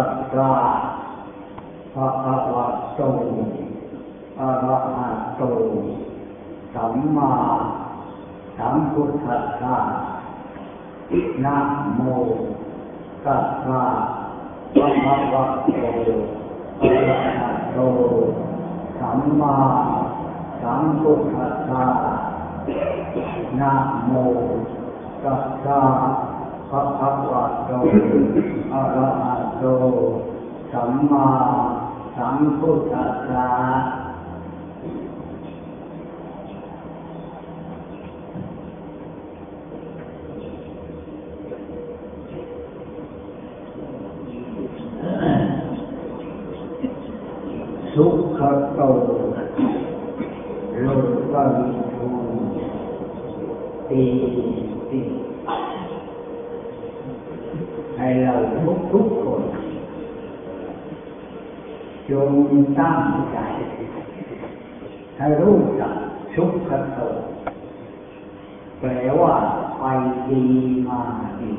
ตัสสะภะคะวะโตอะระหะโต สัมมาสัมพุทธัสสะนะโมตัสสะภะคะวะโตอะระหะโตสัมมาสัมพุทธัสสะนะโมตัสสะภะคะ วะโตอะระหะโตสัมมาสัมพุทธัสสะสุขโตโลกวิทูตีติ ให้เราทุกทุกๆคนจงตั้งใจให้รู้จักสุขโตแปลว่าไปดีมาดี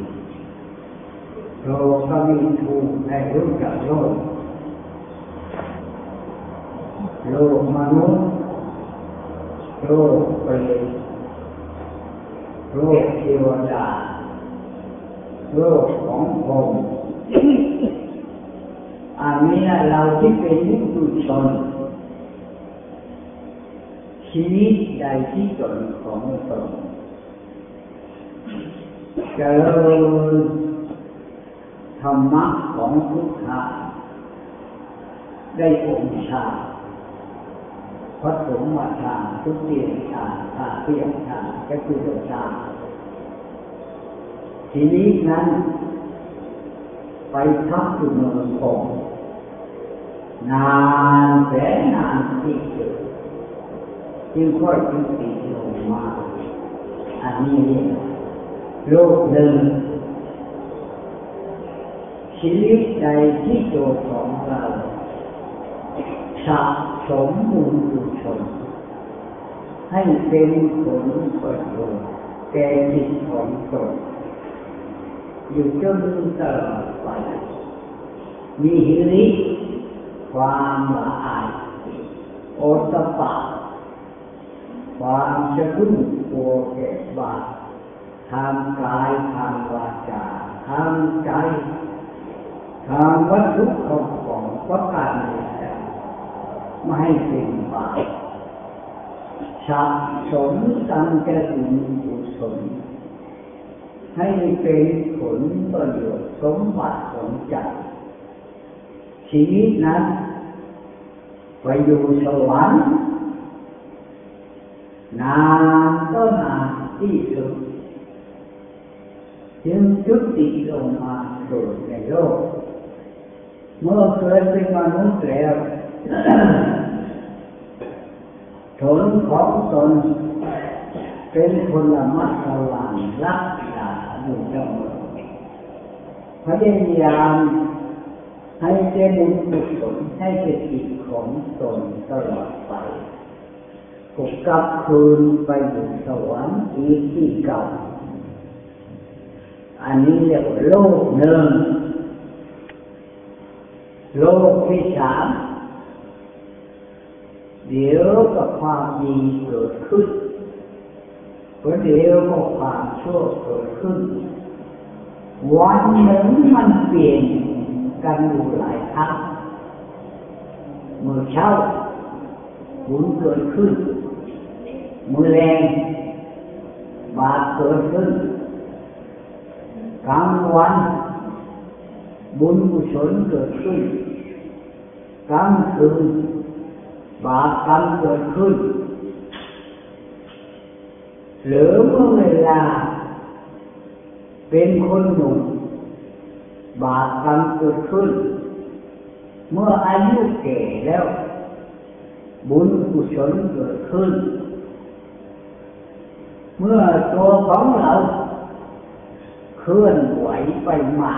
โลกวิทูให้รู้จักโลกโลกมนุษย์โลกเปรตโลกเทวดา โลกของผมอันนี้เราที่เป็นยุตุชนชีวิตใดที่ตนของตนเจริญธรรมะของพุทธะได้องค์ชาพระสงฆ์มาทานทุกเตียงทานทาเตียงทาก็คือตัวชา ทีนี้นั้น ไปทับอยู่เมืองคงนานแสนนานที่สุดจึงค่อยยุติลงมาอันนี้เรียกโลกหนึ่งชีวิตใดที่ตัวของเราสะสมบุญกุศลให้เป็นผลประโยชน์แก่จิตของตน อยู่จนตลอดไปมีหิริความละอายโอตปะความสะดุ้งกลัวแก่บาปทางกายทางวาจาทางใจทางวัตถุของของประการใดไม่ให้เป็นบาปสะสมตั้งแต่บุญกุศล ให้เป็นผลประโยชน์สมบัติของใจชีวิตนั้นไปอยู่สวรรค์นานก็นานที่สุดจึงจุติลงมาสู่ในโลก เมื่อเกิดเป็นมนุษย์แล้วผลของตนเป็นคนละมัดระวังรักเพยายามให้เจริญกุศลให้เป็นจิตของตนตลอดไปก็กลับคืนไปอยู่สวรรค์อีกที่เก่า อันนี้เรียกว่าโลกหนึ่ง โลกที่สามเดี๋ยวก็ความดีเกิดขึ้นก็เดี๋ยวก็ความดีเกิดขึ้น มือแรงบาปเกิดขึ้นกลางวันบุญกุศลเกิดขึ้นกลางคืนบาป หรือเมื่อเวลา เป็นคนหนุ่มบาปกรรมเกิดขึ้น เมื่ออายุแก่แล้ว บุญกุศลเกิดขึ้น เมื่อตัวของเราเคลื่อนไหวไปมา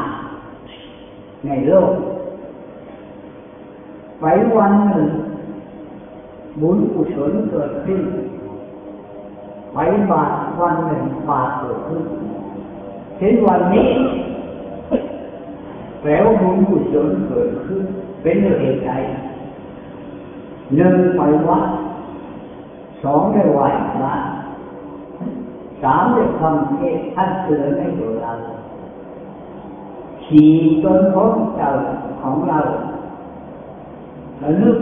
ในโลก ไปวันหนึ่งบุญกุศลเกิดขึ้น ไปบาปวันหนึ่งบาปเกิดขึ้นเช่นวันนี้แล้วบุญกุศลเกิดขึ้น เป็นเหตุใดหนึ่งไปวัดสองได้ไหว้พระสามได้ฟังเทศท่านเตือนให้เราสี่จนพ้นเจ้าของเราระลึก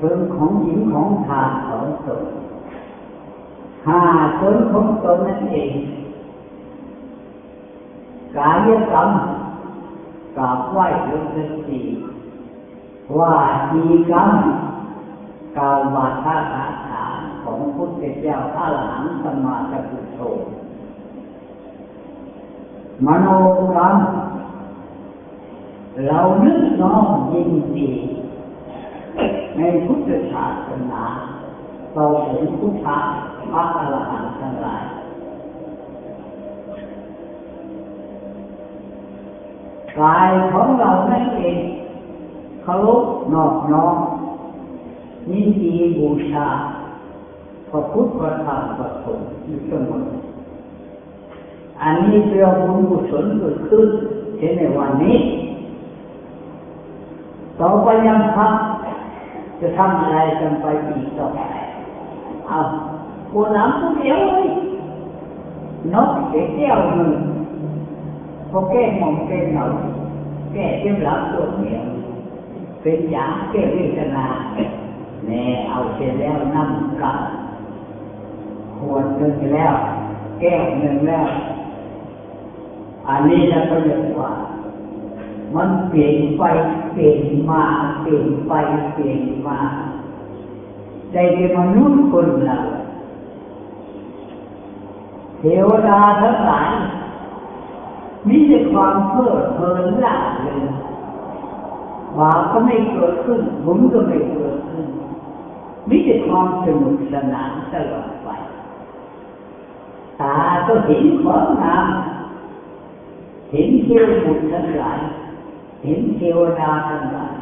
ถึงของหญิงของทานของตน หาจนของตนนั่นเอง กายกรรมกราบไหว้ยกเลิกสีว่าจีกรรมกาววาทาคาถาของพุทธเจ้าพระหลังสมมาสัพพุโธมโนกรรมเรานึกน้อมยินดีในพุทธศาสนา เราถึงพุทธะพระอรหันต์ทั้งหลายกายของเรานั่นเองเคารพนอบน้อมยินดีบูชาพระพุทธพระธรรมพระสงฆ์อยู่เสมออันนี้เรื่องบุญกุศลเกิดขึ้นเช่นในวันนี้ต่อไปยังพักจะทำอะไรกันไปอีกต่อไป เอาผู้น้ำผู้เดียวเลยนกเดียวหนึ่งพอแก้มองแก้เหนาแก้เจ็บหลังตัวเหนียวเป็นยาแก้เวทนาแน่เอาเสร็จแล้วนั่งกับขวดหนึ่งแล้ว แก้วหนึ่งแล้ว อันนี้จะเรียกว่า มันเปลี่ยนไปเปลี่ยนมาเปลี่ยนไปเปลี่ยนมา ใจเป็นมนุษย์คนเราเทวดาทั้งหลายมีแต่ความเพลิดเพลินล่าเริงบาปก็ไม่เกิดขึ้นบุญก็ไม่เกิดขึ้นมีแต่ความสนุกสนานตลอดไปตาก็เห็นความงามเห็นเทวบุตรทั้งหลายเห็นเทวดาทั้งหลาย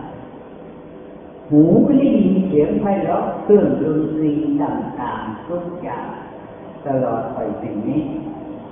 หูได้ยินเสียงไพเราะเครื่องดนตรีต่างๆทุกอย่างตลอดไปถึงนี้